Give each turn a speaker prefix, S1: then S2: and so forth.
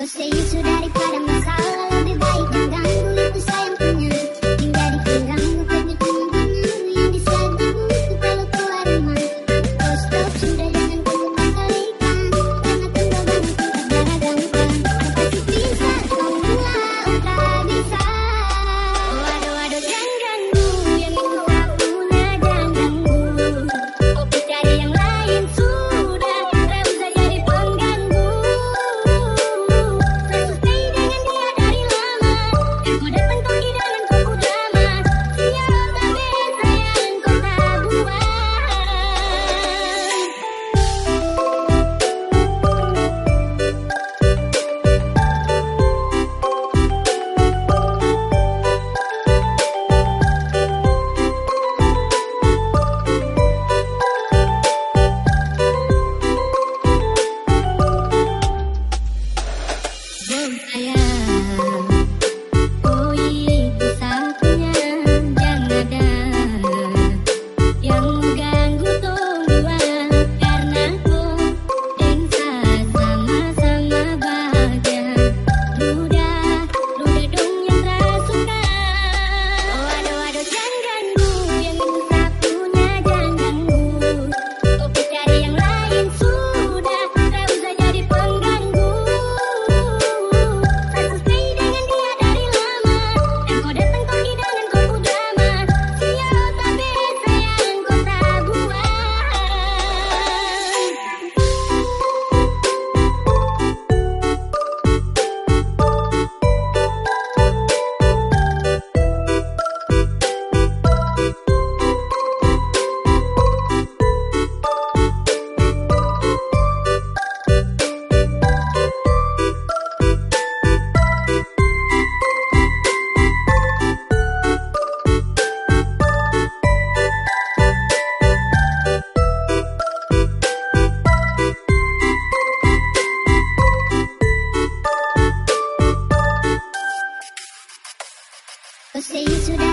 S1: Você isso daripada masalah lebih baik 谁？